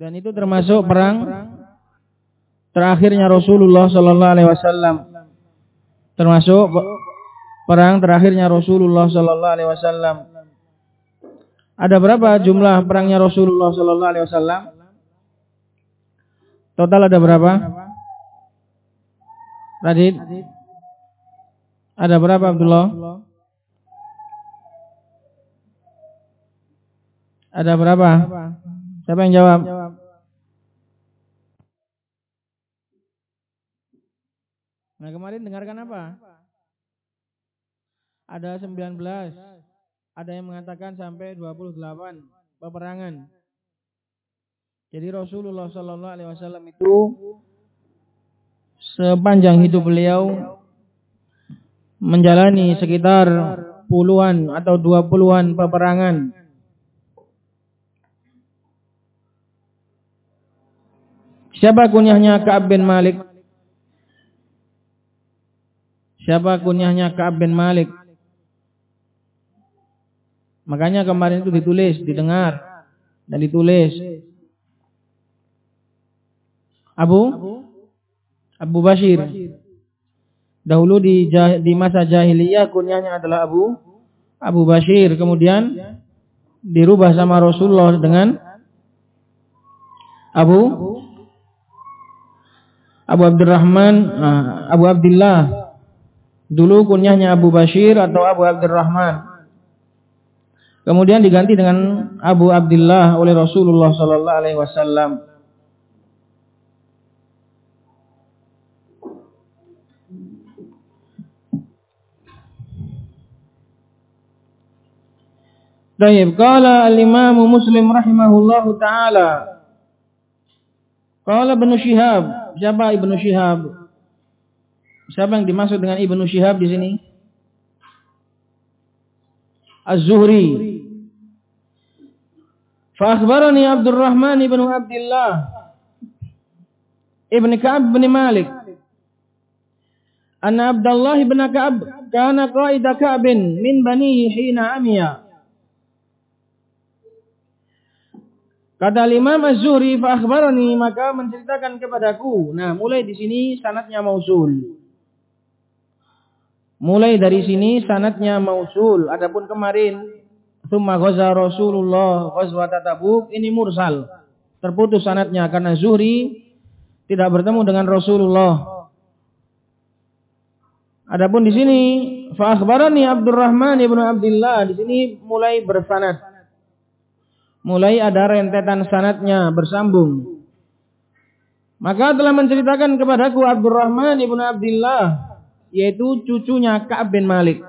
Dan itu termasuk perang terakhirnya Rasulullah sallallahu alaihi wasallam. Termasuk perang terakhirnya Rasulullah sallallahu alaihi wasallam. Ada berapa jumlah perangnya Rasulullah sallallahu alaihi wasallam? Total ada berapa? Radit? Ada berapa Abdullah? Ada berapa? Siapa yang jawab? Nah kemarin dengarkan apa? Ada 19. Ada yang mengatakan sampai 28 peperangan. Jadi Rasulullah Shallallahu Alaihi Wasallam itu sepanjang hidup beliau menjalani sekitar puluhan atau dua puluhan peperangan. Siapa kunyahnya Ka'ab bin Malik? Siapa kunyahnya Ka'ab bin Malik? Makanya kemarin itu ditulis, didengar, dan ditulis. Abu Abu Bashir. Dahulu di di masa jahiliyah kunyahnya adalah Abu Abu Bashir. Kemudian dirubah sama Rasulullah dengan Abu Abu Abdurrahman ah, Abu Abdullah Dulu kunyahnya Abu Bashir atau Abu Abdurrahman. Kemudian diganti dengan Abu Abdullah oleh Rasulullah sallallahu alaihi wasallam. Baik, qala al-Imam Muslim rahimahullahu taala. Qala Ibnu Syihab, siapa Ibnu Syihab? Siapa yang dimaksud dengan Ibnu Syihab di sini? Az-Zuhri. Fa akhbarani Abdurrahman ibn Abdullah ibn Ka'ab bin Malik anna Abdullah ibn Ka'ab kana qaida Ka'ab min banihi hina amiya Kata Imam Az-Zuhri fa akhbarani maka menceritakan kepadaku. Nah, mulai di sini sanatnya mausul. Mulai dari sini sanatnya mausul. Adapun kemarin Thumma ghaza Rasulullah ghazwat Tabuk ini mursal. Terputus sanatnya karena Zuhri tidak bertemu dengan Rasulullah. Adapun di sini fa akhbarani Abdurrahman ibnu Abdullah di sini mulai bersanad. Mulai ada rentetan sanatnya bersambung. Maka telah menceritakan kepadaku Abdurrahman ibnu Abdullah yaitu cucunya Ka'ab bin Malik.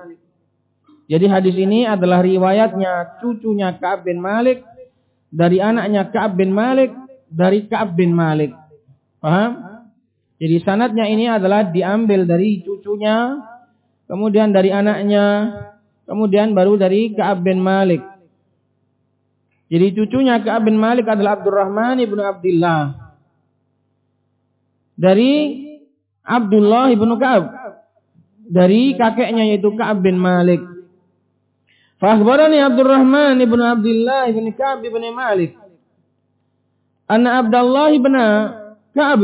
Jadi hadis ini adalah riwayatnya cucunya Ka'ab bin Malik dari anaknya Ka'ab bin Malik dari Ka'ab bin Malik. Paham? Jadi sanatnya ini adalah diambil dari cucunya, kemudian dari anaknya, kemudian baru dari Ka'ab bin Malik. Jadi cucunya Ka'ab bin Malik adalah Abdurrahman ibnu Abdullah. Dari Abdullah ibnu Ka'ab dari kakeknya yaitu Ka'ab bin Malik. Fahbarani Abdurrahman ibn Abdullah ibn Ka'ab ibn Malik. Anna Abdullah ibn Ka'ab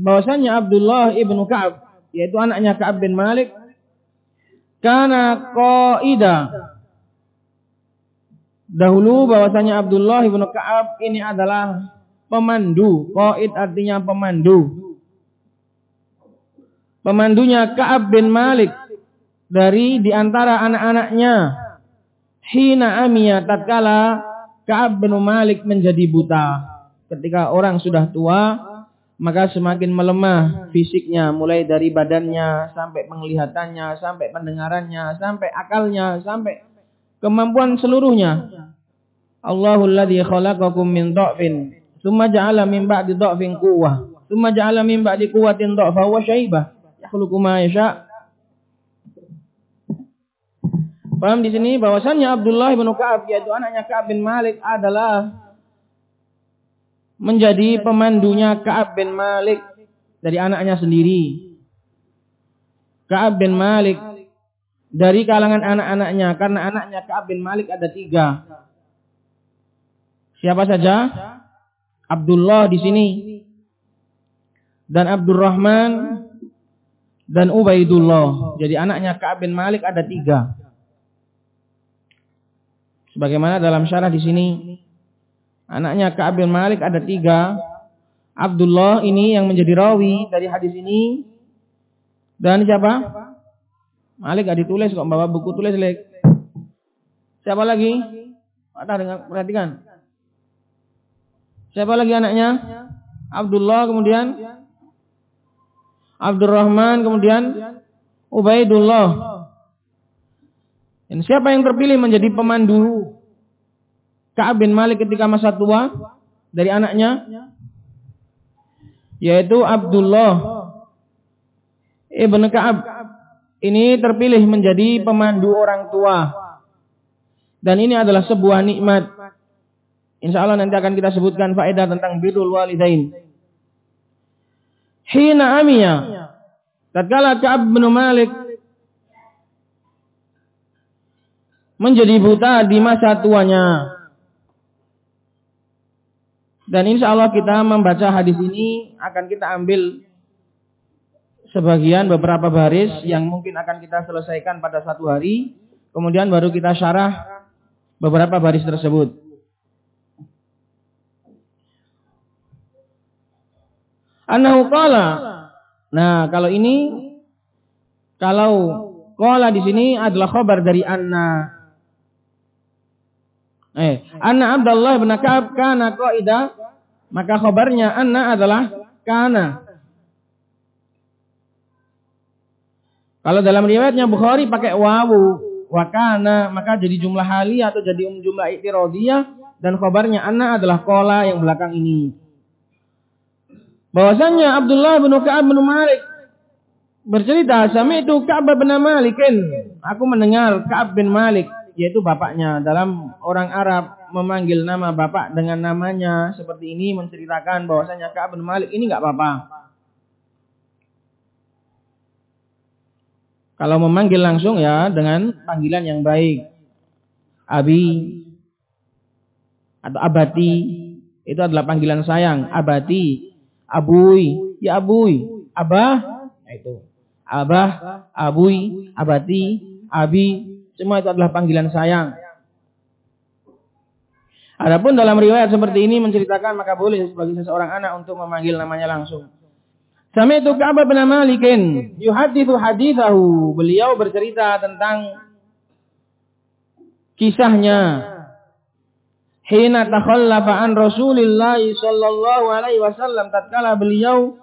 bahwasanya Abdullah ibn Ka'ab yaitu anaknya Ka'ab bin Malik karena qaida Dahulu bahwasanya Abdullah ibn Ka'ab ini adalah pemandu. Qaid artinya pemandu pemandunya Ka'ab bin Malik dari di antara anak-anaknya. Hina amia tatkala Ka'ab bin Malik menjadi buta. Ketika orang sudah tua maka semakin melemah fisiknya mulai dari badannya sampai penglihatannya sampai pendengarannya sampai akalnya sampai kemampuan seluruhnya. Allahul ladzi khalaqakum min dha'fin thumma ja'ala min ba'di dha'fin quwwah. Thumma ja'ala min ba'di quwwatin dha'fa wa syaibah yakhluqu ma yasha. Paham di sini bahwasannya Abdullah bin Ka'ab yaitu anaknya Ka'ab bin Malik adalah menjadi pemandunya Ka'ab bin Malik dari anaknya sendiri. Ka'ab bin Malik dari kalangan anak-anaknya karena anaknya Ka'ab bin Malik ada tiga. Siapa saja? Abdullah di sini dan Abdurrahman dan Ubaidullah. Jadi anaknya Ka'ab bin Malik ada tiga. Sebagaimana dalam syarah di sini, anaknya Ka'ab bin Malik ada tiga. Abdullah ini yang menjadi rawi dari hadis ini. Dan siapa? Malik gak ditulis kok bawa buku tulis lek. Siapa lagi? Ada dengan perhatikan. Siapa lagi anaknya? Abdullah kemudian Abdurrahman kemudian Ubaidullah. Dan siapa yang terpilih menjadi pemandu Ka'ab bin Malik ketika masa tua dari anaknya? Yaitu Abdullah Ibn Ka'ab. Ini terpilih menjadi pemandu orang tua. Dan ini adalah sebuah nikmat. Insya Allah nanti akan kita sebutkan faedah tentang birrul walidain. Hina amiyah. Tatkala Ka'ab bin Malik menjadi buta di masa tuanya. Dan insya Allah kita membaca hadis ini akan kita ambil sebagian beberapa baris yang mungkin akan kita selesaikan pada satu hari. Kemudian baru kita syarah beberapa baris tersebut. Anahu qala. Nah, kalau ini kalau qala di sini adalah khabar dari anna. Eh, anna Abdullah bin Ka'ab kana qaida, maka khabarnya anna adalah kana. Kalau dalam riwayatnya Bukhari pakai wawu, wakana maka jadi jumlah hali atau jadi um jumlah iktirodiyah dan khabarnya anna adalah kola yang belakang ini. Bahwasanya Abdullah bin Ka'ab bin Malik bercerita sami itu Ka'ab bin Malikin. Aku mendengar Ka'ab bin Malik yaitu bapaknya dalam orang Arab memanggil nama bapak dengan namanya seperti ini menceritakan bahwasanya Ka'ab bin Malik ini enggak apa-apa. Kalau memanggil langsung ya dengan panggilan yang baik. Abi atau abati itu adalah panggilan sayang. Abati, abui, ya abui, abah, nah itu. Abah, abui, abati, abi, semua itu adalah panggilan sayang. Adapun dalam riwayat seperti ini menceritakan maka boleh sebagai seseorang anak untuk memanggil namanya langsung. Sami'tu Ka'ab bin Malikin yuhadithu hadithahu. Beliau bercerita tentang kisahnya. Hina takhallafa an Rasulillah sallallahu alaihi wasallam tatkala beliau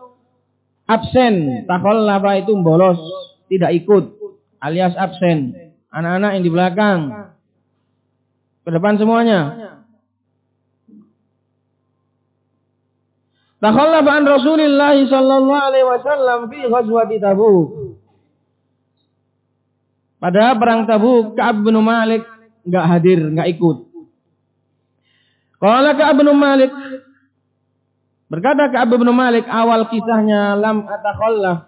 absen. Takhallafa itu bolos, tidak ikut alias absen. Anak-anak yang di belakang ke depan semuanya. Takhallafa an Rasulillah sallallahu alaihi wasallam fi ghazwati Tabuk. Pada perang Tabuk, Ka'ab bin Malik enggak hadir, enggak ikut. Qala Ka'ab bin Malik. Berkata Ka'ab bin Malik awal kisahnya lam atakhallaf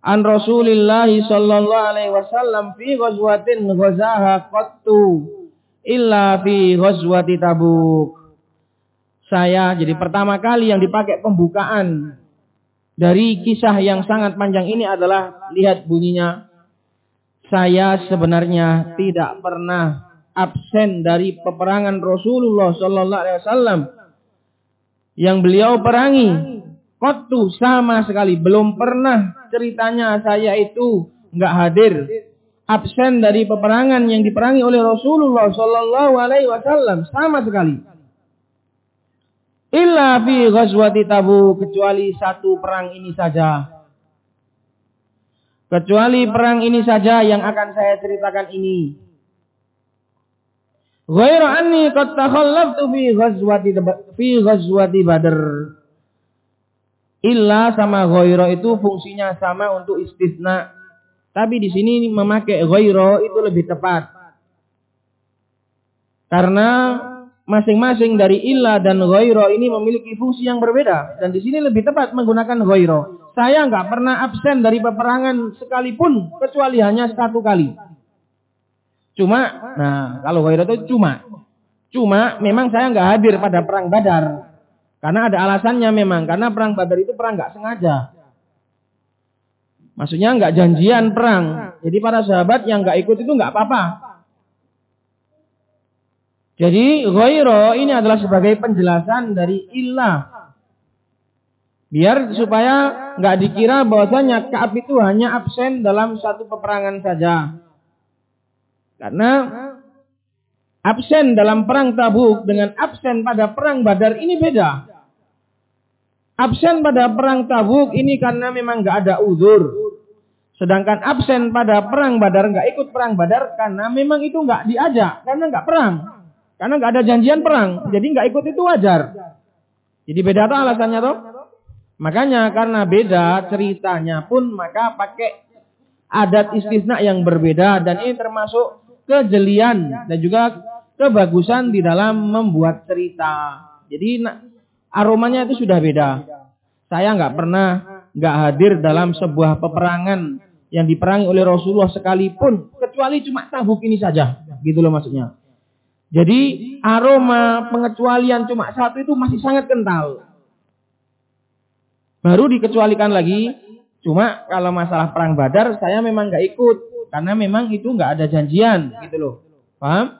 an Rasulillah sallallahu alaihi wasallam fi ghazwatin ghazaha qattu illa fi ghazwati Tabuk. Saya jadi pertama kali yang dipakai pembukaan dari kisah yang sangat panjang ini adalah lihat bunyinya saya sebenarnya tidak pernah absen dari peperangan Rasulullah sallallahu alaihi wasallam yang beliau perangi Waktu sama sekali belum pernah ceritanya saya itu nggak hadir absen dari peperangan yang diperangi oleh Rasulullah sallallahu alaihi wasallam sama sekali Illa fi ghazwati tabu kecuali satu perang ini saja. Kecuali perang ini saja yang akan saya ceritakan ini. Ghairu anni qad takhallaftu fi ghazwati fi ghazwati Badr. Illa sama ghairu itu fungsinya sama untuk istisna. Tapi di sini memakai ghairu itu lebih tepat. Karena masing-masing dari illa dan ghairo ini memiliki fungsi yang berbeda dan di sini lebih tepat menggunakan ghairo. Saya nggak pernah absen dari peperangan sekalipun kecuali hanya satu kali. Cuma, nah kalau ghairo itu cuma, cuma memang saya nggak hadir pada perang Badar. Karena ada alasannya memang. Karena perang Badar itu perang nggak sengaja. Maksudnya nggak janjian perang. Jadi para sahabat yang nggak ikut itu nggak apa-apa. Jadi ghairo ini adalah sebagai penjelasan dari ilah. Biar supaya nggak dikira bahwasanya Kaab itu hanya absen dalam satu peperangan saja. Karena absen dalam perang Tabuk dengan absen pada perang Badar ini beda. Absen pada perang Tabuk ini karena memang nggak ada uzur. Sedangkan absen pada perang Badar nggak ikut perang Badar karena memang itu nggak diajak, karena nggak perang, karena nggak ada janjian perang, jadi nggak ikut itu wajar. Jadi beda tuh alasannya tuh. Makanya karena beda ceritanya pun maka pakai adat istisna yang berbeda dan ini termasuk kejelian dan juga kebagusan di dalam membuat cerita. Jadi aromanya itu sudah beda. Saya nggak pernah nggak hadir dalam sebuah peperangan yang diperangi oleh Rasulullah sekalipun kecuali cuma tabuk ini saja gitu loh maksudnya jadi aroma pengecualian cuma satu itu masih sangat kental baru dikecualikan lagi cuma kalau masalah perang badar saya memang nggak ikut karena memang itu nggak ada janjian gitu loh paham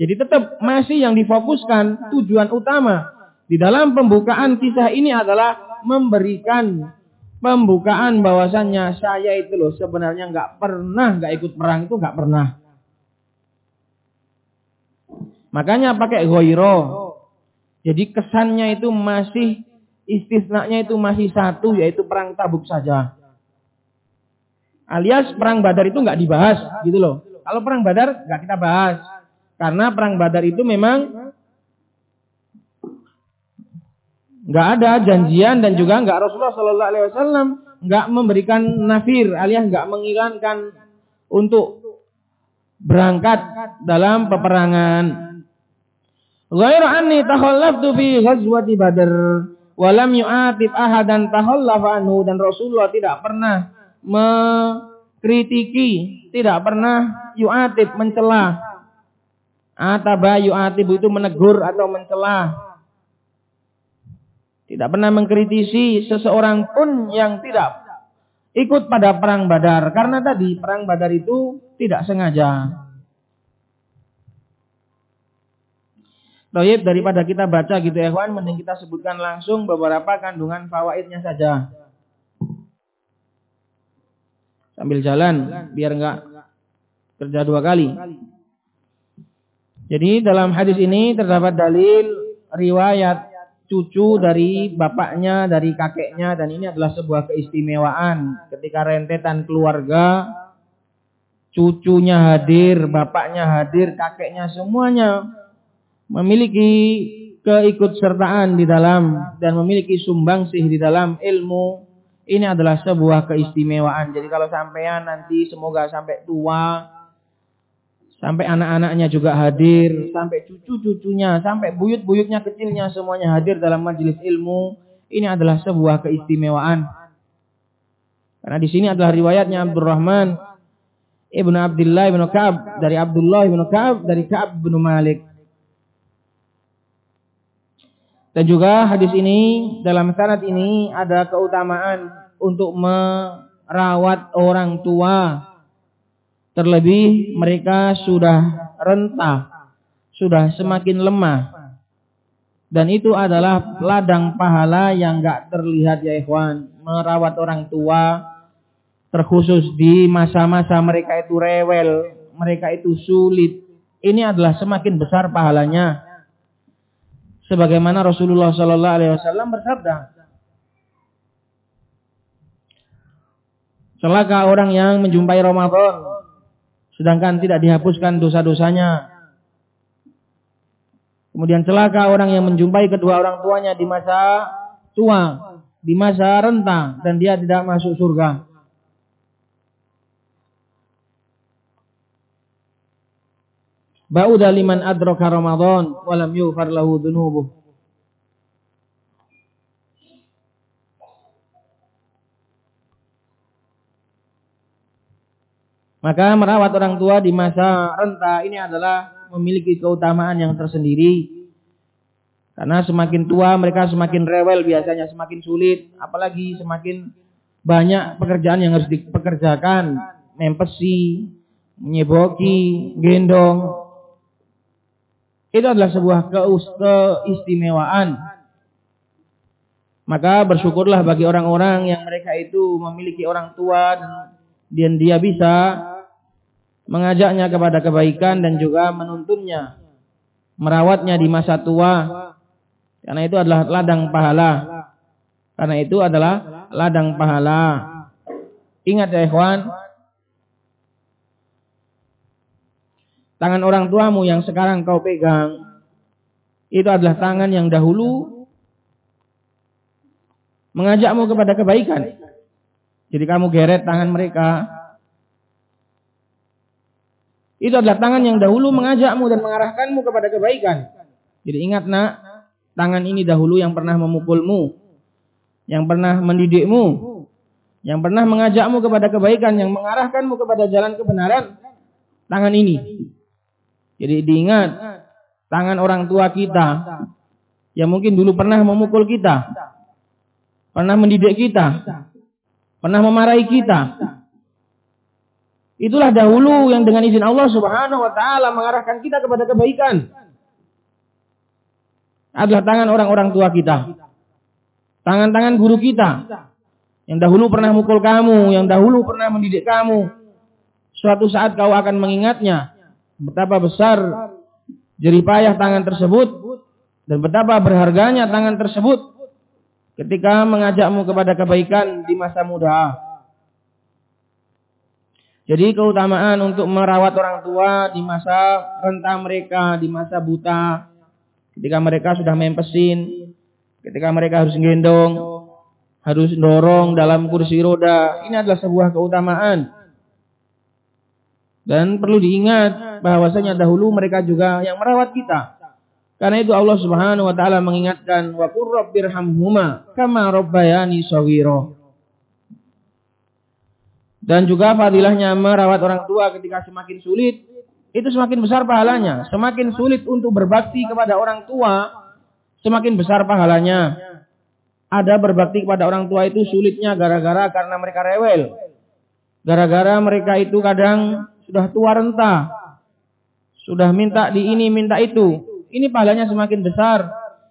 jadi tetap masih yang difokuskan tujuan utama di dalam pembukaan kisah ini adalah memberikan pembukaan bahwasannya saya itu loh sebenarnya nggak pernah nggak ikut perang itu nggak pernah. Makanya pakai goiro. Jadi kesannya itu masih istisnanya itu masih satu yaitu perang tabuk saja. Alias perang badar itu nggak dibahas gitu loh. Kalau perang badar nggak kita bahas. Karena perang badar itu memang nggak ada janjian dan juga nggak Rasulullah Shallallahu Alaihi Wasallam nggak memberikan nafir alias nggak mengilankan untuk berangkat dalam peperangan. Ghairu anni takhallaftu fi ghazwati Badr wa lam yu'atib ahadan takhallafa anhu dan Rasulullah tidak pernah mengkritiki, tidak pernah yu'atib mencela. Ataba yu'atib itu menegur atau mencela tidak pernah mengkritisi seseorang pun yang tidak ikut pada perang Badar. Karena tadi perang Badar itu tidak sengaja. Toyib daripada kita baca gitu Ikhwan, mending kita sebutkan langsung beberapa kandungan fawaidnya saja. Sambil jalan, biar enggak kerja dua kali. Jadi dalam hadis ini terdapat dalil riwayat cucu dari bapaknya, dari kakeknya dan ini adalah sebuah keistimewaan ketika rentetan keluarga cucunya hadir, bapaknya hadir, kakeknya semuanya memiliki keikutsertaan di dalam dan memiliki sumbangsih di dalam ilmu ini adalah sebuah keistimewaan. Jadi kalau sampean nanti semoga sampai tua Sampai anak-anaknya juga hadir, sampai cucu-cucunya, sampai buyut-buyutnya kecilnya semuanya hadir dalam majelis ilmu. Ini adalah sebuah keistimewaan. Karena di sini adalah riwayatnya Abdurrahman Ibnu Abdullah Ibnu Ka'ab dari Abdullah Ibnu Ka'ab dari Ka'ab bin Malik. Dan juga hadis ini dalam sanad ini ada keutamaan untuk merawat orang tua Terlebih mereka sudah rentah, sudah semakin lemah. Dan itu adalah ladang pahala yang gak terlihat ya ikhwan. Merawat orang tua, terkhusus di masa-masa mereka itu rewel, mereka itu sulit. Ini adalah semakin besar pahalanya. Sebagaimana Rasulullah Sallallahu Alaihi Wasallam bersabda, Celaka orang yang menjumpai Ramadan sedangkan tidak dihapuskan dosa-dosanya. Kemudian celaka orang yang menjumpai kedua orang tuanya di masa tua, di masa renta dan dia tidak masuk surga. Ba'uda liman adraka Ramadan walam yughfar lahu dhunubuh. Maka merawat orang tua di masa renta ini adalah memiliki keutamaan yang tersendiri. Karena semakin tua mereka semakin rewel biasanya, semakin sulit. Apalagi semakin banyak pekerjaan yang harus dipekerjakan. Mempesi, menyeboki, gendong. Itu adalah sebuah keistimewaan. Maka bersyukurlah bagi orang-orang yang mereka itu memiliki orang tua dan dia bisa mengajaknya kepada kebaikan dan juga menuntunnya, merawatnya di masa tua. Karena itu adalah ladang pahala. Karena itu adalah ladang pahala. Ingat ya ikhwan, tangan orang tuamu yang sekarang kau pegang itu adalah tangan yang dahulu mengajakmu kepada kebaikan. Jadi kamu geret tangan mereka, itu adalah tangan yang dahulu mengajakmu dan mengarahkanmu kepada kebaikan. Jadi ingat nak, tangan ini dahulu yang pernah memukulmu, yang pernah mendidikmu, yang pernah mengajakmu kepada kebaikan, yang mengarahkanmu kepada jalan kebenaran, tangan ini. Jadi diingat, tangan orang tua kita, yang mungkin dulu pernah memukul kita, pernah mendidik kita, pernah memarahi kita, Itulah dahulu yang dengan izin Allah Subhanahu wa taala mengarahkan kita kepada kebaikan. Adalah tangan orang-orang tua kita. Tangan-tangan guru kita. Yang dahulu pernah mukul kamu, yang dahulu pernah mendidik kamu. Suatu saat kau akan mengingatnya betapa besar jeripayah tangan tersebut dan betapa berharganya tangan tersebut ketika mengajakmu kepada kebaikan di masa muda. Jadi keutamaan untuk merawat orang tua di masa renta mereka, di masa buta, ketika mereka sudah mempesin, ketika mereka harus gendong, harus dorong dalam kursi roda, ini adalah sebuah keutamaan. Dan perlu diingat bahwasanya dahulu mereka juga yang merawat kita. Karena itu Allah Subhanahu wa taala mengingatkan wa qur rabbirhamhuma kama rabbayani shaghira. Dan juga fadilahnya merawat orang tua ketika semakin sulit, itu semakin besar pahalanya. Semakin sulit untuk berbakti kepada orang tua, semakin besar pahalanya. Ada berbakti kepada orang tua itu sulitnya gara-gara karena mereka rewel. Gara-gara mereka itu kadang sudah tua renta. Sudah minta di ini, minta itu. Ini pahalanya semakin besar.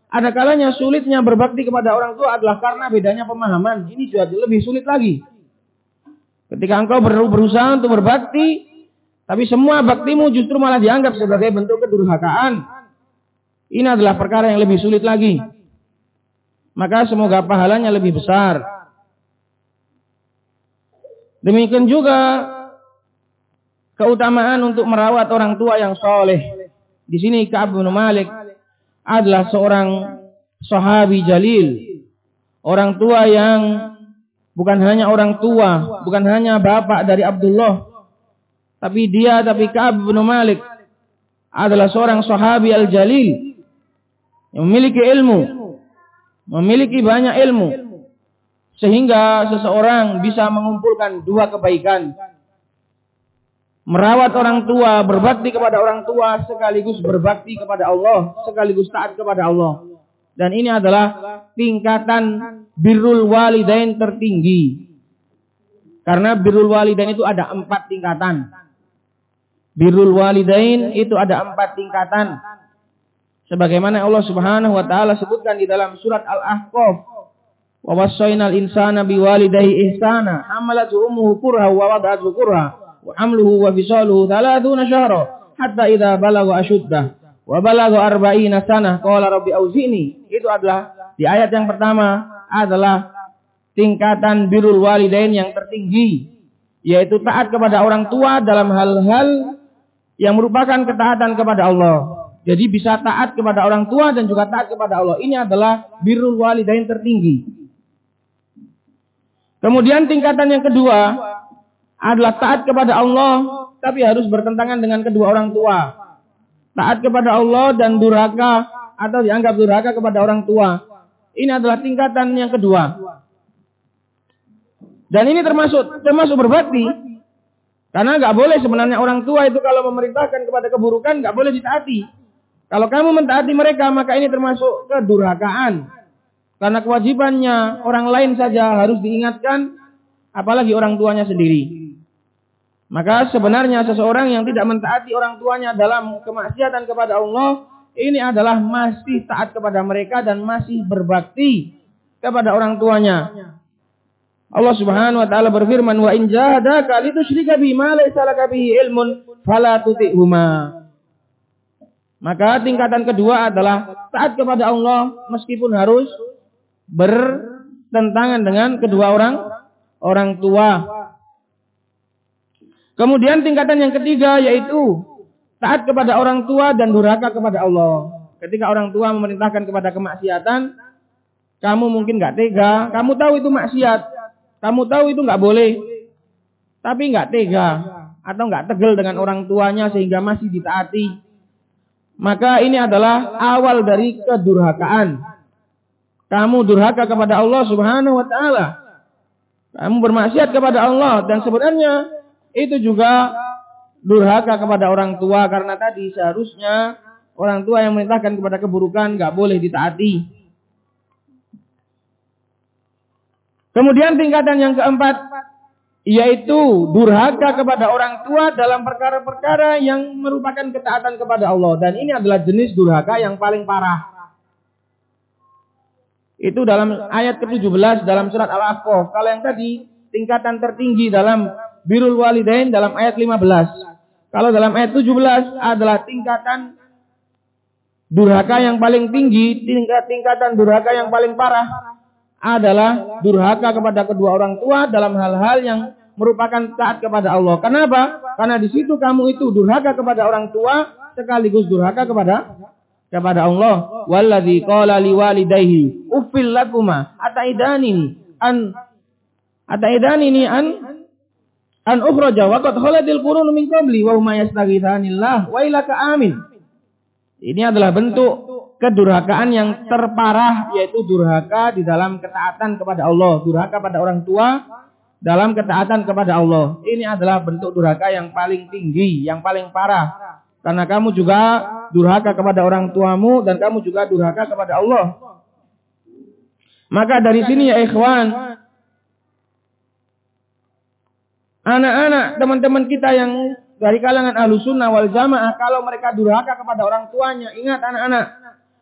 Ada kalanya sulitnya berbakti kepada orang tua adalah karena bedanya pemahaman. Ini juga lebih sulit lagi. Ketika engkau berusaha untuk berbakti, tapi semua baktimu justru malah dianggap sebagai bentuk kedurhakaan. Ini adalah perkara yang lebih sulit lagi. Maka semoga pahalanya lebih besar. Demikian juga keutamaan untuk merawat orang tua yang soleh. Di sini Ka'ab bin Malik adalah seorang sahabi jalil. Orang tua yang bukan hanya orang tua, bukan hanya bapak dari Abdullah, tapi dia tapi Ka'ab bin Malik adalah seorang sahabi al-jalil yang memiliki ilmu, memiliki banyak ilmu sehingga seseorang bisa mengumpulkan dua kebaikan. Merawat orang tua, berbakti kepada orang tua sekaligus berbakti kepada Allah, sekaligus taat kepada Allah. Dan ini adalah tingkatan birrul walidain tertinggi. Karena birrul walidain itu ada empat tingkatan. Birrul walidain itu ada empat tingkatan. Sebagaimana Allah Subhanahu wa taala sebutkan di dalam surat Al-Ahqaf. Wa wassaynal insana biwalidayhi ihsana. Hamalatu ummuhu kurha wa wada'atu kurha. Wa hamluhu wa fisaluhu 30 syahra hatta idza balagha ashuddah wa balagha arba'ina sanah qala rabbi auzi'ni itu adalah di ayat yang pertama adalah tingkatan birul walidain yang tertinggi yaitu taat kepada orang tua dalam hal-hal yang merupakan ketaatan kepada Allah. Jadi bisa taat kepada orang tua dan juga taat kepada Allah. Ini adalah birul walidain tertinggi. Kemudian tingkatan yang kedua adalah taat kepada Allah tapi harus bertentangan dengan kedua orang tua taat kepada Allah dan durhaka atau dianggap durhaka kepada orang tua. Ini adalah tingkatan yang kedua. Dan ini termasuk termasuk berbakti. Karena nggak boleh sebenarnya orang tua itu kalau memerintahkan kepada keburukan nggak boleh ditaati. Kalau kamu mentaati mereka, maka ini termasuk kedurhakaan. Karena kewajibannya orang lain saja harus diingatkan, apalagi orang tuanya sendiri. Maka sebenarnya seseorang yang tidak mentaati orang tuanya dalam kemaksiatan kepada Allah, ini adalah masih taat kepada mereka dan masih berbakti kepada orang tuanya. Allah Subhanahu wa taala berfirman wa in jahadaka litusyrika bima laysa laka bihi ilmun fala tuti'huma. Maka tingkatan kedua adalah taat kepada Allah meskipun harus bertentangan dengan kedua orang orang tua. Kemudian tingkatan yang ketiga yaitu taat kepada orang tua dan durhaka kepada Allah. Ketika orang tua memerintahkan kepada kemaksiatan, kamu mungkin nggak tega, kamu tahu itu maksiat, kamu tahu itu nggak boleh, tapi nggak tega atau nggak tegel dengan orang tuanya sehingga masih ditaati. Maka ini adalah awal dari kedurhakaan. Kamu durhaka kepada Allah Subhanahu wa taala. Kamu bermaksiat kepada Allah dan sebenarnya itu juga durhaka kepada orang tua karena tadi seharusnya orang tua yang memerintahkan kepada keburukan nggak boleh ditaati. Kemudian tingkatan yang keempat yaitu durhaka kepada orang tua dalam perkara-perkara yang merupakan ketaatan kepada Allah dan ini adalah jenis durhaka yang paling parah. Itu dalam ayat ke-17 dalam surat Al-Ahqaf. Kalau yang tadi tingkatan tertinggi dalam birul walidain dalam ayat 15. Kalau dalam ayat 17 adalah tingkatan durhaka yang paling tinggi, tingkat tingkatan durhaka yang paling parah adalah durhaka kepada kedua orang tua dalam hal-hal yang merupakan taat kepada Allah. Kenapa? Karena di situ kamu itu durhaka kepada orang tua sekaligus durhaka kepada kepada Allah. Walladzi qala liwalidayhi uffil lakuma ataidani an ataidani an an ukhraja wa qad khaladil qurun min qabli wa huma yastaghithanillah wa ilaka amin. Ini adalah bentuk kedurhakaan yang terparah yaitu durhaka di dalam ketaatan kepada Allah, durhaka pada orang tua dalam ketaatan kepada Allah. Ini adalah bentuk durhaka yang paling tinggi, yang paling parah. Karena kamu juga durhaka kepada orang tuamu dan kamu juga durhaka kepada Allah. Maka dari sini ya ikhwan, anak-anak teman-teman kita yang dari kalangan ahlu sunnah wal jamaah, kalau mereka durhaka kepada orang tuanya, ingat anak-anak,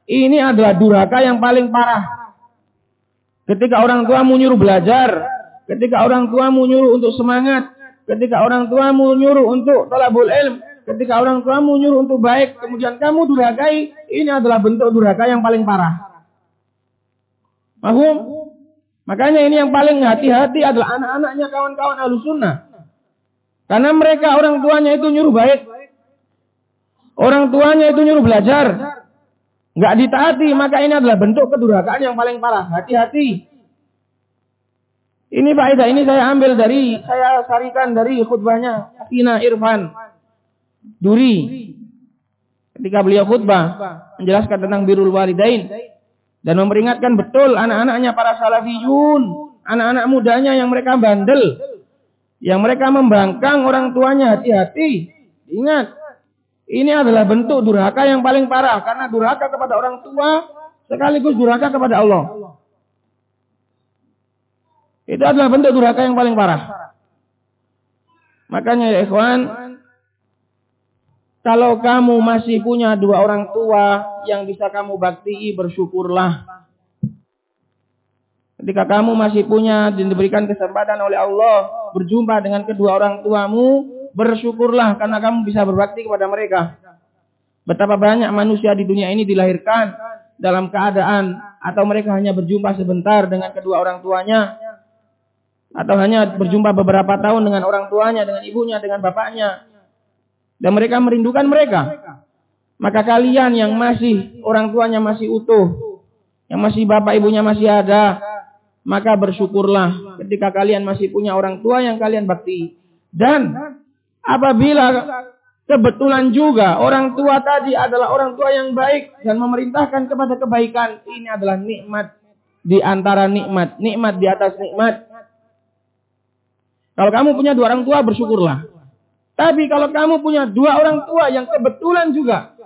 ini adalah durhaka yang paling parah. Ketika orang tua nyuruh belajar, Ketika orang tuamu nyuruh untuk semangat, ketika orang tuamu nyuruh untuk talabul ilm, ketika orang tuamu nyuruh untuk baik, kemudian kamu durhakai, ini adalah bentuk durhaka yang paling parah. Mahum? Makanya ini yang paling hati-hati adalah anak-anaknya kawan-kawan ahlu sunnah. Karena mereka orang tuanya itu nyuruh baik. Orang tuanya itu nyuruh belajar. Nggak ditaati, maka ini adalah bentuk kedurhakaan yang paling parah. Hati-hati. Ini faedah ini saya ambil dari saya sarikan dari khutbahnya Tina Irfan Duri. Ketika beliau khutbah menjelaskan tentang birrul walidain dan memperingatkan betul anak-anaknya para salafiyun, anak-anak mudanya yang mereka bandel, yang mereka membangkang orang tuanya hati-hati. Ingat, ini adalah bentuk durhaka yang paling parah karena durhaka kepada orang tua sekaligus durhaka kepada Allah. Itu adalah bentuk durhaka yang paling parah. Makanya ya ikhwan, kalau kamu masih punya dua orang tua yang bisa kamu bakti, bersyukurlah. Ketika kamu masih punya dan diberikan kesempatan oleh Allah berjumpa dengan kedua orang tuamu, bersyukurlah karena kamu bisa berbakti kepada mereka. Betapa banyak manusia di dunia ini dilahirkan dalam keadaan atau mereka hanya berjumpa sebentar dengan kedua orang tuanya, atau hanya berjumpa beberapa tahun dengan orang tuanya, dengan ibunya, dengan bapaknya. Dan mereka merindukan mereka. Maka kalian yang masih orang tuanya masih utuh, yang masih bapak ibunya masih ada, maka bersyukurlah ketika kalian masih punya orang tua yang kalian bakti. Dan apabila kebetulan juga orang tua tadi adalah orang tua yang baik dan memerintahkan kepada kebaikan, ini adalah nikmat di antara nikmat, nikmat di atas nikmat kalau kamu punya dua orang tua, bersyukurlah. Tapi kalau kamu punya dua orang tua yang kebetulan juga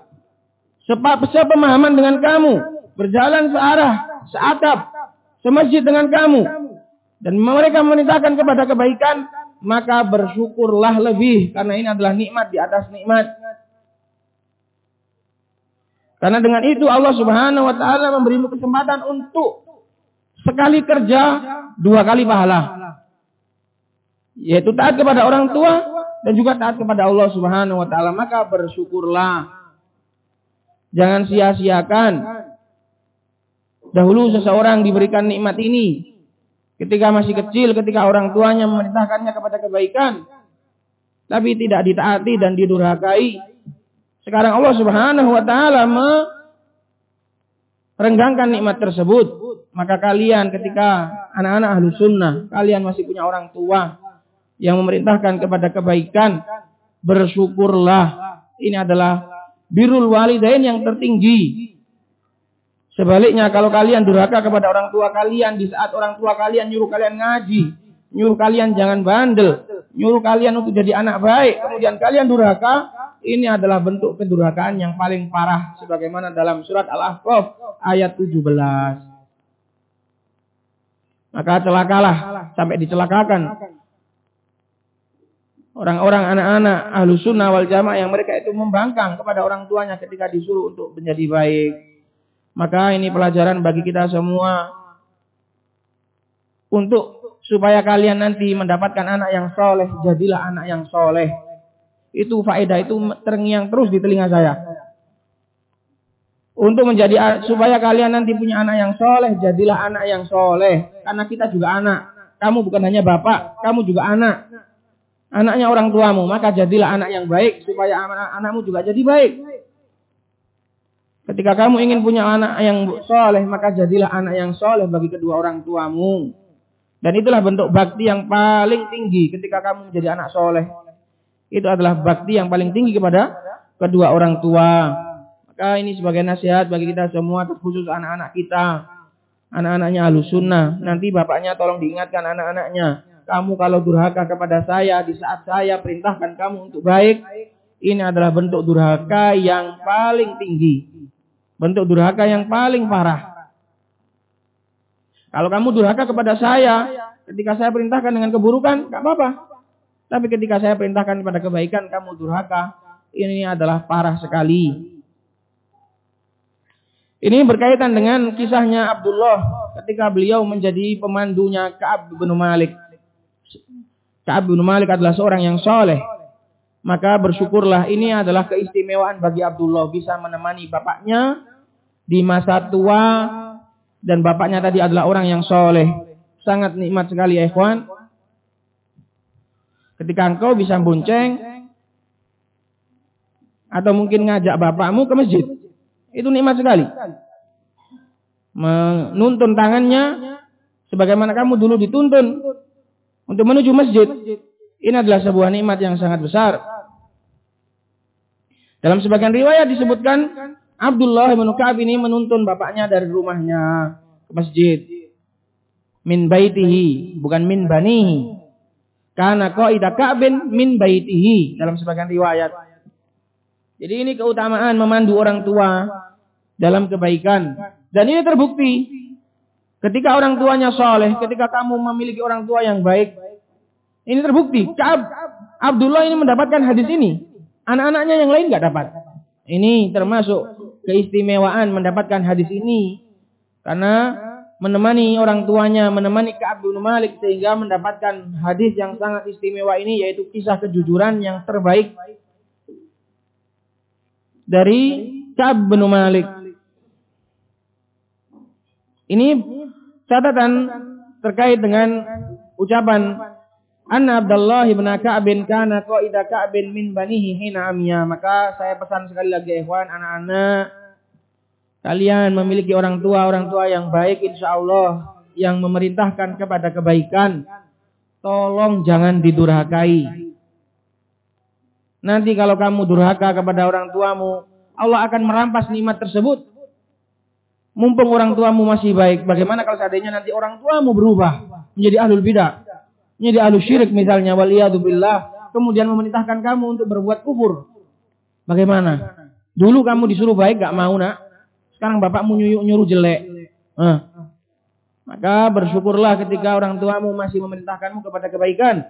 sepemahaman dengan kamu, berjalan searah, seatap, semasjid dengan kamu, dan mereka memerintahkan kepada kebaikan, maka bersyukurlah lebih karena ini adalah nikmat di atas nikmat. Karena dengan itu Allah Subhanahu wa taala memberimu kesempatan untuk sekali kerja dua kali pahala. Yaitu taat kepada orang tua dan juga taat kepada Allah Subhanahu wa taala, maka bersyukurlah. Jangan sia-siakan. Dahulu seseorang diberikan nikmat ini ketika masih kecil, ketika orang tuanya memerintahkannya kepada kebaikan, tapi tidak ditaati dan didurhakai, sekarang Allah Subhanahu wa taala merenggangkan nikmat tersebut. Maka kalian ketika anak-anak ahlu sunnah, kalian masih punya orang tua yang memerintahkan kepada kebaikan, bersyukurlah. Ini adalah birul walidain yang tertinggi. Sebaliknya kalau kalian durhaka kepada orang tua kalian di saat orang tua kalian nyuruh kalian ngaji, nyuruh kalian jangan bandel, nyuruh kalian untuk jadi anak baik, kemudian kalian durhaka, ini adalah bentuk kedurhakaan yang paling parah sebagaimana dalam surat Al-Ahqaf ayat 17. Maka celakalah sampai dicelakakan orang-orang anak-anak ahlu sunnah wal jamaah yang mereka itu membangkang kepada orang tuanya ketika disuruh untuk menjadi baik. Maka ini pelajaran bagi kita semua untuk supaya kalian nanti mendapatkan anak yang soleh, jadilah anak yang soleh itu faedah itu terngiang terus di telinga saya. Untuk menjadi supaya kalian nanti punya anak yang soleh, jadilah anak yang soleh. Karena kita juga anak. Kamu bukan hanya bapak, kamu juga anak. Anaknya orang tuamu, maka jadilah anak yang baik supaya anak-anakmu juga jadi baik. Ketika kamu ingin punya anak yang soleh, maka jadilah anak yang soleh bagi kedua orang tuamu. Dan itulah bentuk bakti yang paling tinggi ketika kamu menjadi anak soleh. Itu adalah bakti yang paling tinggi kepada kedua orang tua. Maka ini sebagai nasihat bagi kita semua, terkhusus anak-anak kita. Anak-anaknya halus sunnah. Nanti bapaknya tolong diingatkan anak-anaknya. Kamu kalau durhaka kepada saya di saat saya perintahkan kamu untuk baik. Ini adalah bentuk durhaka yang paling tinggi. Bentuk durhaka yang paling parah. Kalau kamu durhaka kepada saya, ketika saya perintahkan dengan keburukan, gak apa-apa. Tapi ketika saya perintahkan kepada kebaikan, kamu durhaka. Ini adalah parah sekali. Ini berkaitan dengan kisahnya Abdullah ketika beliau menjadi pemandunya Ka'ab bin Malik. Ka'ab bin Malik adalah seorang yang soleh. Maka bersyukurlah ini adalah keistimewaan bagi Abdullah bisa menemani bapaknya di masa tua dan bapaknya tadi adalah orang yang soleh. Sangat nikmat sekali ya ikhwan. Ketika engkau bisa bonceng atau mungkin ngajak bapakmu ke masjid. Itu nikmat sekali. Menuntun tangannya sebagaimana kamu dulu dituntun untuk menuju masjid. Ini adalah sebuah nikmat yang sangat besar. Dalam sebagian riwayat disebutkan Abdullah bin Ka'ab ini menuntun bapaknya dari rumahnya ke masjid. Min baitihi, bukan min banihi. Karena qaida Ka'bin min baitihi dalam sebagian riwayat. Jadi ini keutamaan memandu orang tua dalam kebaikan. Dan ini terbukti ketika orang tuanya soleh, ketika kamu memiliki orang tua yang baik. Ini terbukti. Ka'ab Abdullah ini mendapatkan hadis ini. Anak-anaknya yang lain nggak dapat. Ini termasuk keistimewaan mendapatkan hadis ini. Karena menemani orang tuanya, menemani Ka'ab bin Malik sehingga mendapatkan hadis yang sangat istimewa ini yaitu kisah kejujuran yang terbaik dari Ka'ab bin Malik. Ini catatan terkait dengan ucapan Anna Abdullah bin Ka'ab kana qaida Ka'ab min banihi hina amya. Maka saya pesan sekali lagi ikhwan anak-anak Kalian memiliki orang tua, orang tua yang baik insya Allah. Yang memerintahkan kepada kebaikan. Tolong jangan didurhakai. Nanti kalau kamu durhaka kepada orang tuamu. Allah akan merampas nikmat tersebut. Mumpung orang tuamu masih baik. Bagaimana kalau seandainya nanti orang tuamu berubah. Menjadi ahlul bidah. Menjadi ahlul syirik misalnya. Waliyadu billah. Kemudian memerintahkan kamu untuk berbuat kufur. Bagaimana? Dulu kamu disuruh baik gak mau nak. Sekarang bapakmu nyuruh, nyuruh jelek. Nah. Maka bersyukurlah ketika orang tuamu masih memerintahkanmu kepada kebaikan.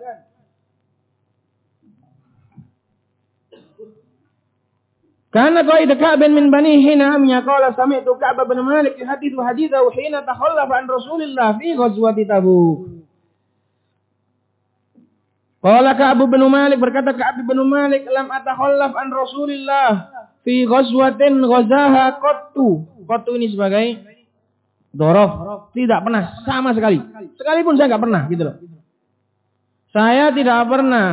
Karena qaidah Ka'b min Bani Hinam ya qala sami'tu Ka'b bin Malik yuhaddithu hadithahu hina takhallafa an Rasulillah fi ghazwati Tabuk. Qala Ka'b bin Malik berkata Ka'b bin Malik lam atakhallaf an Rasulillah fi ghazwatin ghazaha qattu. Qattu ini sebagai dorof. Tidak pernah sama sekali. Sekalipun saya enggak pernah gitu loh. Saya tidak pernah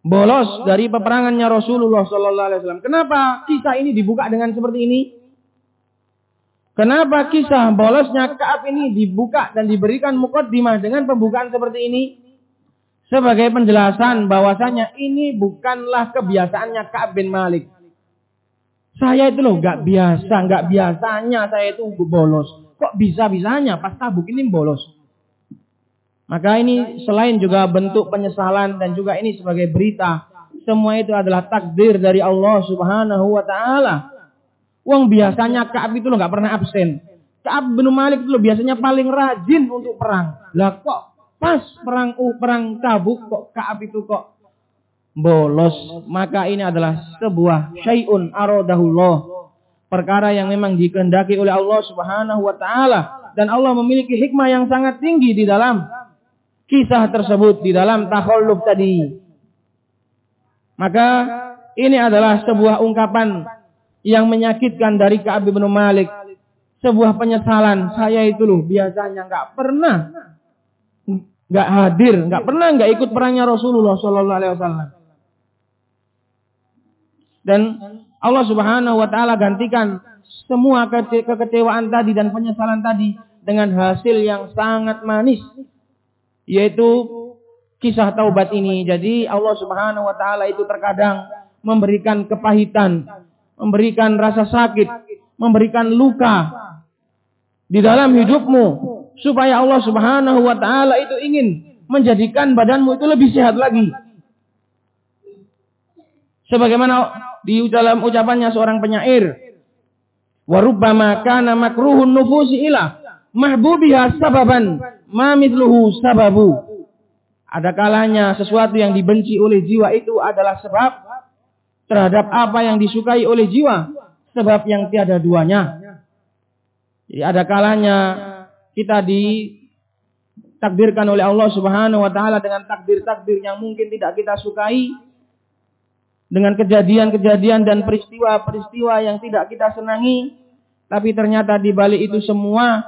bolos dari peperangannya Rasulullah Sallallahu Alaihi Wasallam. Kenapa kisah ini dibuka dengan seperti ini? Kenapa kisah bolosnya Kaab ini dibuka dan diberikan mukaddimah dengan pembukaan seperti ini? Sebagai penjelasan bahwasanya ini bukanlah kebiasaannya Kaab bin Malik. Saya itu loh nggak biasa, nggak biasanya saya itu bolos. Kok bisa-bisanya pas tabuk ini bolos? Maka ini selain juga bentuk penyesalan dan juga ini sebagai berita. Semua itu adalah takdir dari Allah subhanahu wa ta'ala. Uang biasanya Ka'ab itu lo nggak pernah absen. Ka'ab bin Malik itu lo biasanya paling rajin untuk perang. Lah kok pas perang uh, perang tabuk kok Ka'ab itu kok bolos. Maka ini adalah sebuah syai'un arodahullah. Perkara yang memang dikehendaki oleh Allah subhanahu wa ta'ala. Dan Allah memiliki hikmah yang sangat tinggi di dalam kisah tersebut di dalam takhalluf tadi. Maka ini adalah sebuah ungkapan yang menyakitkan dari Ka'ab bin Malik. Sebuah penyesalan. Saya itu loh biasanya nggak pernah nggak hadir, nggak pernah nggak ikut perangnya Rasulullah Shallallahu Alaihi Wasallam. Dan Allah Subhanahu Wa Taala gantikan semua kekecewaan tadi dan penyesalan tadi dengan hasil yang sangat manis yaitu kisah taubat ini. Jadi Allah Subhanahu wa taala itu terkadang memberikan kepahitan, memberikan rasa sakit, memberikan luka di dalam hidupmu supaya Allah Subhanahu wa taala itu ingin menjadikan badanmu itu lebih sehat lagi. Sebagaimana di dalam ucapannya seorang penyair, "Warubbama kana makruhun nufusi ilah mahbubiha sababan ma mithluhu sababu. Ada kalanya sesuatu yang dibenci oleh jiwa itu adalah sebab terhadap apa yang disukai oleh jiwa, sebab yang tiada duanya. Jadi ada kalanya kita ditakdirkan oleh Allah Subhanahu wa taala dengan takdir-takdir yang mungkin tidak kita sukai dengan kejadian-kejadian dan peristiwa-peristiwa yang tidak kita senangi, tapi ternyata di balik itu semua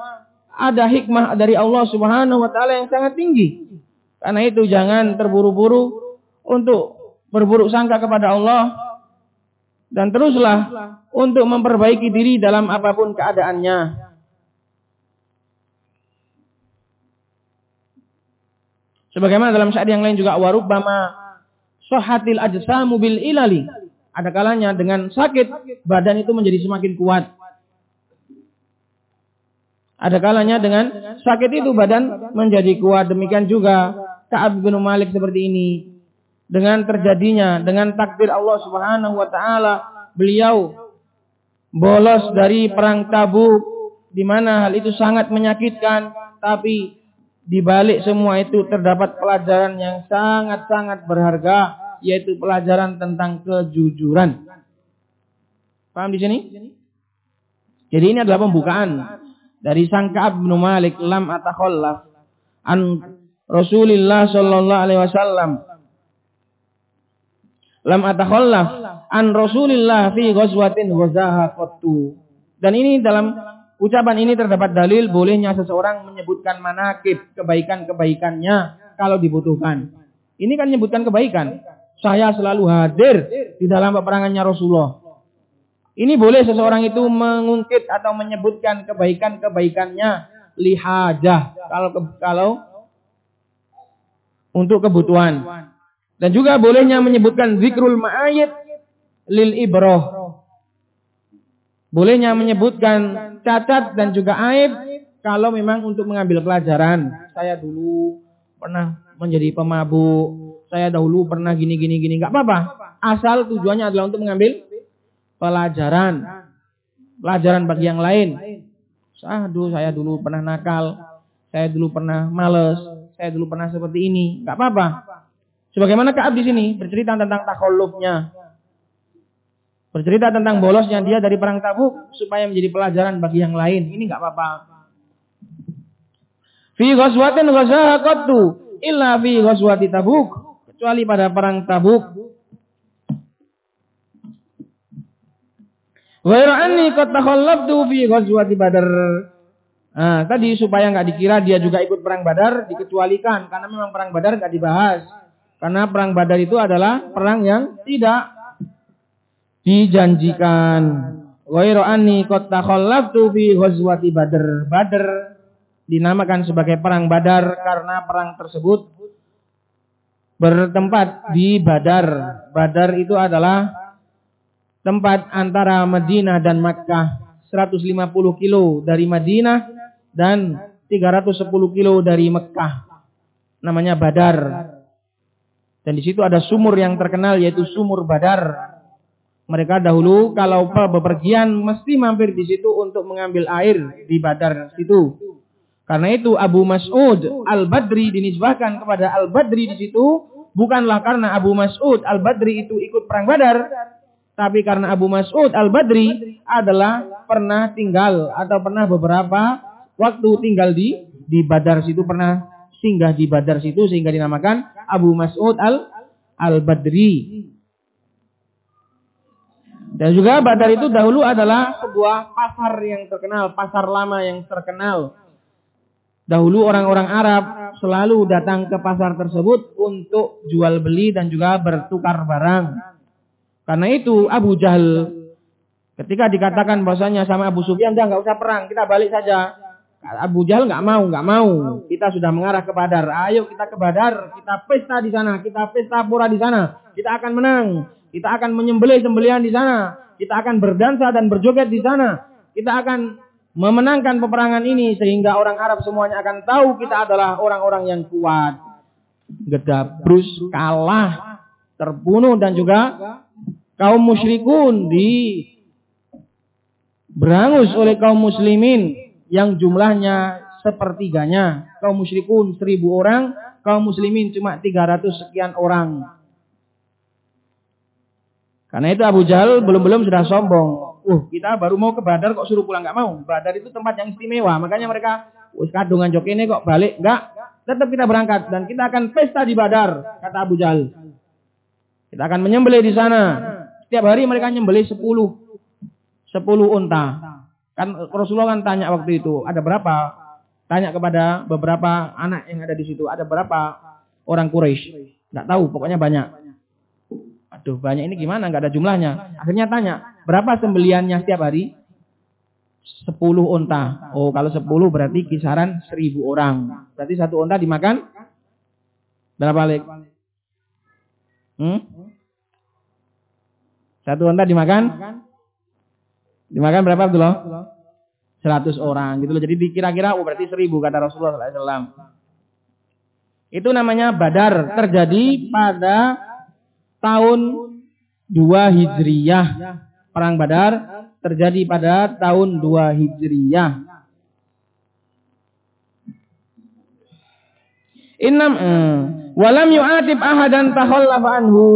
ada hikmah dari Allah Subhanahu wa taala yang sangat tinggi. Karena itu jangan terburu-buru untuk berburuk sangka kepada Allah dan teruslah untuk memperbaiki diri dalam apa pun keadaannya. Sebagaimana dalam saat yang lain juga warubbama sohatil ajsamu bil ilali. Ada kalanya dengan sakit badan itu menjadi semakin kuat. Ada kalanya dengan sakit itu badan menjadi kuat. Demikian juga Ka'ab bin Malik seperti ini. Dengan terjadinya, dengan takdir Allah subhanahu wa ta'ala, beliau bolos dari perang tabuk, di mana hal itu sangat menyakitkan, tapi di balik semua itu terdapat pelajaran yang sangat-sangat berharga, yaitu pelajaran tentang kejujuran. Paham di sini? Jadi ini adalah pembukaan dari sang Ka'ab bin Malik lam atakhallaf an Rasulillah sallallahu alaihi wasallam lam atakhallaf an Rasulillah fi ghazwatin ghazaha qattu dan ini dalam ucapan ini terdapat dalil bolehnya seseorang menyebutkan manakib kebaikan-kebaikannya kalau dibutuhkan. Ini kan menyebutkan kebaikan. Saya selalu hadir di dalam peperangannya Rasulullah. Ini boleh seseorang itu mengungkit atau menyebutkan kebaikan-kebaikannya. Lihajah. Kalau kalau untuk kebutuhan. Dan juga bolehnya menyebutkan zikrul ma'ayid lil ibroh. Bolehnya menyebutkan cacat dan juga aib kalau memang untuk mengambil pelajaran. Saya dulu pernah menjadi pemabuk. Saya dahulu pernah gini gini gini. Gak apa-apa. Asal tujuannya adalah untuk mengambil pelajaran. Pelajaran bagi yang lain. Aduh, saya dulu pernah nakal. Saya dulu pernah males. Saya dulu pernah seperti ini. Gak apa-apa. Sebagaimana Kaab di sini bercerita tentang takhallufnya. Bercerita tentang bolosnya dia dari perang Tabuk supaya menjadi pelajaran bagi yang lain. Ini nggak apa-apa. Fi ghazwatin ghazaha illa fi ghazwati Tabuk. Kecuali pada perang Tabuk. Ghaira anni qad takhallaftu fi ghazwati Badar. Nah, tadi supaya nggak dikira dia juga ikut perang Badar dikecualikan karena memang perang Badar nggak dibahas. Karena perang Badar itu adalah perang yang tidak dijanjikan. Ghairu anni qad takhallaftu fi ghazwati Badr. Badr dinamakan sebagai perang Badar karena perang tersebut bertempat di Badar. Badar itu adalah tempat antara Madinah dan Makkah 150 kilo dari Madinah dan 310 kilo dari Mekkah. Namanya Badar. Dan di situ ada sumur yang terkenal yaitu sumur Badar. Mereka dahulu kalau bepergian mesti mampir di situ untuk mengambil air di Badar situ. Karena itu Abu Mas'ud Al-Badri dinisbahkan kepada Al-Badri di situ bukanlah karena Abu Mas'ud Al-Badri itu ikut perang Badar, tapi karena Abu Mas'ud Al-Badri adalah pernah tinggal atau pernah beberapa waktu tinggal di di Badar situ pernah singgah di Badar situ sehingga dinamakan Abu Mas'ud al Al-Badri. Dan juga Badar itu dahulu adalah sebuah pasar yang terkenal, pasar lama yang terkenal. Dahulu orang-orang Arab selalu datang ke pasar tersebut untuk jual beli dan juga bertukar barang. Karena itu Abu Jahal ketika dikatakan bahwasanya sama Abu Sufyan, "Dah nggak usah perang, kita balik saja." Abu Jahal nggak mau, nggak mau. Kita sudah mengarah ke Badar. Ayo kita ke Badar, kita pesta di sana, kita pesta pura di sana. Kita akan menang. Kita akan menyembelih sembelihan di sana. Kita akan berdansa dan berjoget di sana. Kita akan memenangkan peperangan ini sehingga orang Arab semuanya akan tahu kita adalah orang-orang yang kuat. Gedabrus kalah, terbunuh dan juga kaum musyrikun di berangus oleh kaum muslimin yang jumlahnya sepertiganya. Kaum musyrikun seribu orang, kaum muslimin cuma 300 sekian orang. Karena itu Abu Jahal belum-belum sudah sombong. Uh, kita baru mau ke Badar kok suruh pulang nggak mau. Badar itu tempat yang istimewa. Makanya mereka, wis kadungan jok ini kok balik enggak. Tetap kita berangkat dan kita akan pesta di Badar, kata Abu Jahal. Kita akan menyembelih di sana. Setiap hari mereka nyembelih 10 10 unta. Kan Rasulullah kan tanya waktu itu, ada berapa? Tanya kepada beberapa anak yang ada di situ, ada berapa orang Quraisy? Nggak tahu, pokoknya banyak. Aduh, banyak ini gimana? Nggak ada jumlahnya. Akhirnya tanya, berapa sembeliannya setiap hari? Sepuluh unta. Oh, kalau sepuluh berarti kisaran seribu orang. Berarti satu unta dimakan berapa balik? Hmm? Satu unta dimakan Dimakan berapa Abdullah? 100 orang gitu loh. Jadi dikira-kira oh berarti 1000 kata Rasulullah SAW. Itu namanya Badar terjadi pada tahun 2 Hijriyah. Perang Badar terjadi pada tahun 2 Hijriyah. Innam eh, walam yu'atib ahadan takhallafa anhu.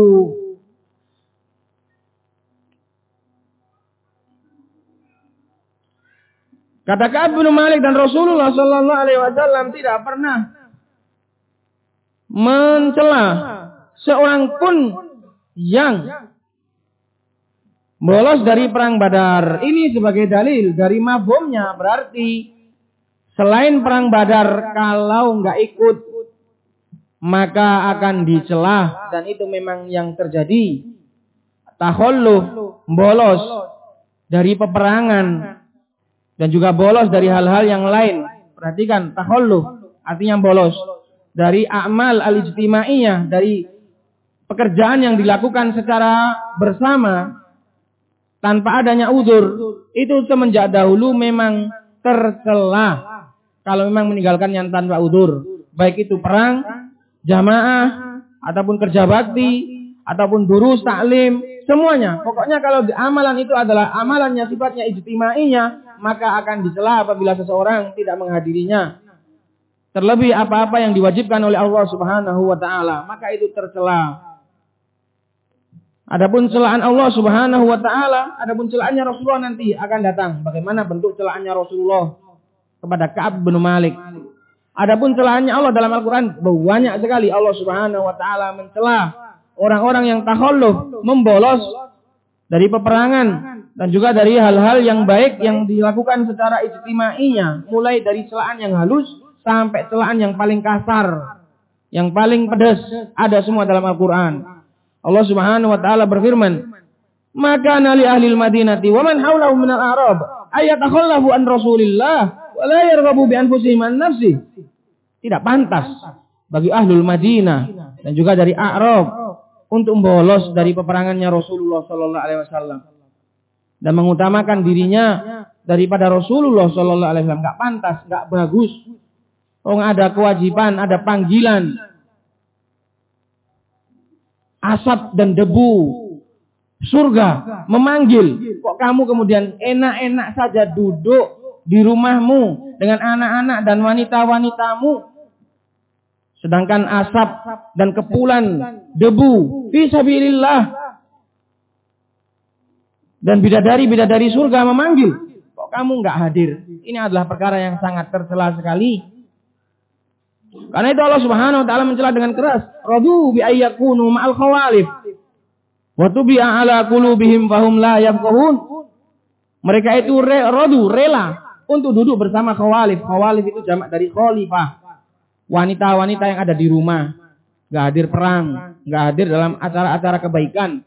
Kata Ka'ab bin Malik dan Rasulullah Sallallahu Alaihi Wasallam tidak pernah mencela seorang pun yang bolos dari perang Badar. Ini sebagai dalil dari mabumnya berarti selain perang Badar kalau nggak ikut maka akan dicela dan itu memang yang terjadi. Takhulluh bolos dari peperangan dan juga bolos dari hal-hal yang lain. Perhatikan, taholluh artinya bolos dari amal al-ijtimaiyah, dari pekerjaan yang dilakukan secara bersama tanpa adanya udur. Itu semenjak dahulu memang tercela kalau memang meninggalkan yang tanpa udur. Baik itu perang, jamaah, ataupun kerja bakti, ataupun durus, taklim, semuanya. Pokoknya kalau amalan itu adalah amalannya sifatnya ijtimainya, maka akan dicela apabila seseorang tidak menghadirinya. Terlebih apa-apa yang diwajibkan oleh Allah Subhanahu wa taala, maka itu tercela. Adapun celaan Allah Subhanahu wa taala, adapun celaannya Rasulullah nanti akan datang. Bagaimana bentuk celaannya Rasulullah kepada Ka'ab bin Malik? Adapun celahannya Allah dalam Al-Qur'an banyak sekali Allah Subhanahu wa taala mencela orang-orang yang takhalluf, membolos dari peperangan dan juga dari hal-hal yang baik yang dilakukan secara ijtimainya, mulai dari celaan yang halus sampai celaan yang paling kasar, yang paling pedas, ada semua dalam Al-Qur'an. Allah Subhanahu wa taala berfirman, "Maka nali ahli Madinati wa man haulahu min al-a'rab ayatakhallafu an Rasulillah wa la yarghabu bi anfusihim an nafsi." Tidak pantas bagi ahlul Madinah dan juga dari Arab untuk bolos dari peperangannya Rasulullah Sallallahu Alaihi Wasallam dan mengutamakan dirinya daripada Rasulullah Sallallahu Alaihi Wasallam nggak pantas, nggak bagus. Oh ada kewajiban, ada panggilan, asap dan debu surga memanggil. Kok kamu kemudian enak-enak saja duduk di rumahmu dengan anak-anak dan wanita-wanitamu Sedangkan asap dan kepulan debu fisabilillah dan bidadari-bidadari surga memanggil. Kok kamu nggak hadir? Ini adalah perkara yang sangat tercela sekali. Karena itu Allah Subhanahu wa taala mencela dengan keras, "Radu bi ayyakunu ma'al khawalif." Wa tubi'a ala qulubihim fahum la yafqahun. Mereka itu re, radu, rela untuk duduk bersama khawalif. Khawalif itu jamak dari khalifah wanita-wanita yang ada di rumah, nggak hadir perang, nggak hadir dalam acara-acara kebaikan.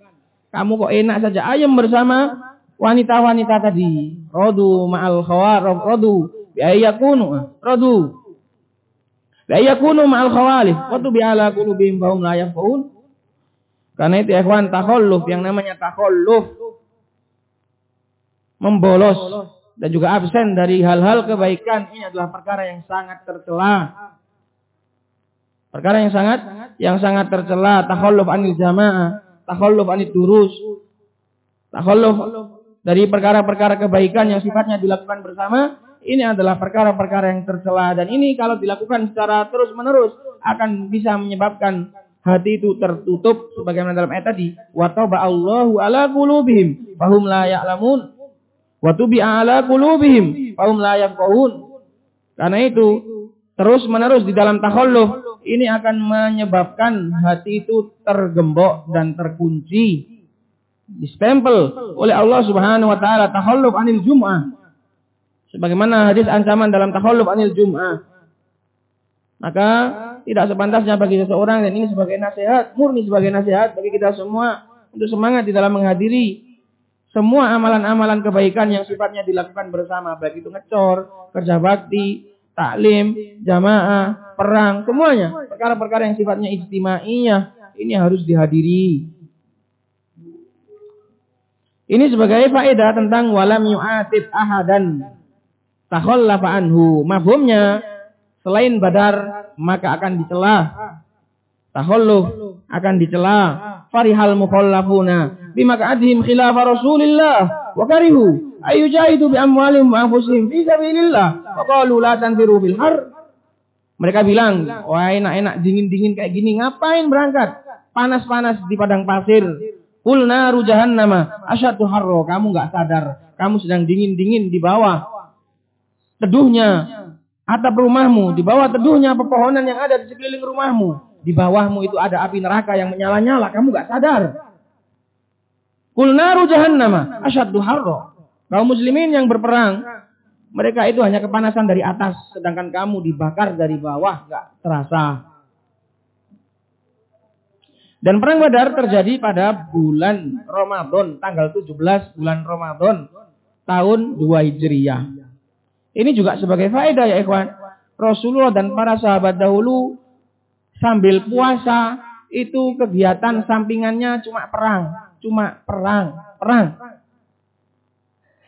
Kamu kok enak saja ayam bersama wanita-wanita tadi. Rodu ma'al khawar, rodu biayakunu, rodu biayakunu ma'al khawalif, rodu bi'ala kulubihim bahum la yafqahun. Karena itu ikhwan takhalluf yang namanya takhalluf membolos dan juga absen dari hal-hal kebaikan. Ini adalah perkara yang sangat tercela. Perkara yang sangat yang sangat tercela, takhalluf anil jamaah, takhalluf anil durus. Takhalluf dari perkara-perkara kebaikan yang sifatnya dilakukan bersama, ini adalah perkara-perkara yang tercela dan ini kalau dilakukan secara terus-menerus akan bisa menyebabkan hati itu tertutup sebagaimana dalam ayat tadi, wa Allahu ala qulubihim fahum la ya'lamun. Wa tubi'a ala qulubihim fahum la yafqahun. Karena itu terus-menerus di dalam takhalluf ini akan menyebabkan hati itu tergembok dan terkunci. Distempel oleh Allah Subhanahu wa taala takhalluf anil jum'ah. Sebagaimana hadis ancaman dalam takhalluf anil jum'ah. Maka tidak sepantasnya bagi seseorang dan ini sebagai nasihat, murni sebagai nasihat bagi kita semua untuk semangat di dalam menghadiri semua amalan-amalan kebaikan yang sifatnya dilakukan bersama, baik itu ngecor, kerja bakti, taklim, jamaah, perang, semuanya. Perkara-perkara yang sifatnya ijtimaiyah ini harus dihadiri. Ini sebagai faedah tentang walam yu'atib ahadan takhallafa anhu. Mafhumnya selain badar maka akan dicela. Takhalluf akan dicela. Farihal mukhallafuna bima ka'adhim khilafa Rasulillah wa karihu ayujahidu bi amwalihim wa anfusihim fi sabilillah. Wa qalu la tanfiru bil. Mereka bilang, wah enak-enak dingin-dingin kayak gini, ngapain berangkat? Panas-panas di padang pasir. Qul naru jahannama asyaddu harro. Kamu nggak sadar, kamu sedang dingin-dingin di bawah teduhnya atap rumahmu, di bawah teduhnya pepohonan yang ada di sekeliling rumahmu. Di bawahmu itu ada api neraka yang menyala-nyala, kamu nggak sadar. Qul naru jahannama asyaddu harro. Kaum muslimin yang berperang, mereka itu hanya kepanasan dari atas, sedangkan kamu dibakar dari bawah, gak terasa. Dan perang Badar terjadi pada bulan Ramadan, tanggal 17 bulan Ramadan tahun 2 Hijriah. Ini juga sebagai faedah ya ikhwan. Rasulullah dan para sahabat dahulu sambil puasa itu kegiatan sampingannya cuma perang, cuma perang, perang.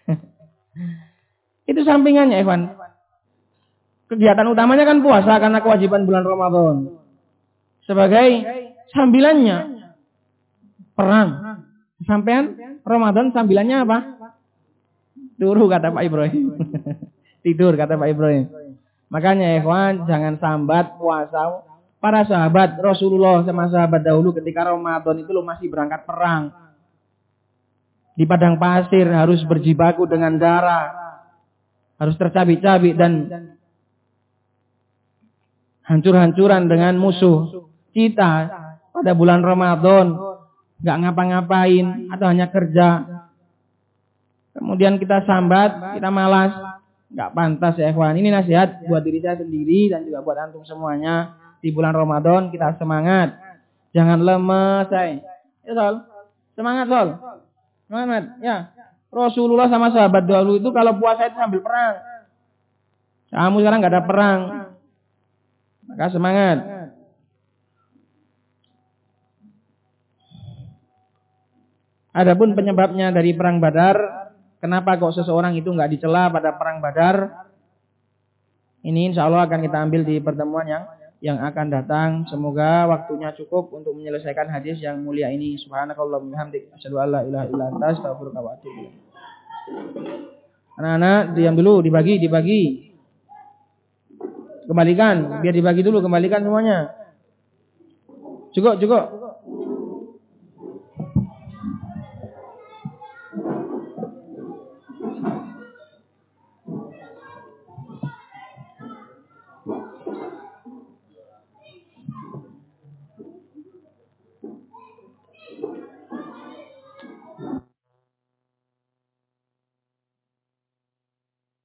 Itu sampingannya, Evan. Kegiatan utamanya kan puasa karena kewajiban bulan Ramadan. Sebagai sambilannya perang. Sampean Ramadan sambilannya apa? Turu kata Pak Ibrahim. Tidur kata Pak Ibrahim. Makanya ikhwan jangan sambat puasa. Para sahabat Rasulullah sama sahabat dahulu ketika Ramadan itu lo masih berangkat perang. Di padang pasir harus berjibaku dengan darah. Harus tercabik-cabik dan hancur-hancuran dengan musuh. Kita pada bulan Ramadan nggak ngapa-ngapain atau hanya kerja. Kemudian kita sambat, kita malas, nggak pantas ya ikhwan. Ini nasihat buat diri saya sendiri dan juga buat antum semuanya. Di bulan Ramadan kita semangat. Jangan lemes, saya. Ya, Sol. Semangat, Sol. Semangat, ya. Rasulullah sama sahabat dahulu itu kalau puasa itu sambil perang. Kamu sekarang nggak ada perang. Maka semangat. Adapun penyebabnya dari perang Badar, kenapa kok seseorang itu nggak dicela pada perang Badar? Ini insya Allah akan kita ambil di pertemuan yang yang akan datang. Semoga waktunya cukup untuk menyelesaikan hadis yang mulia ini. Subhanakallahumma bihamdik asyhadu Anak-anak diam dulu, dibagi, dibagi. Kembalikan, biar dibagi dulu, kembalikan semuanya. Cukup, cukup.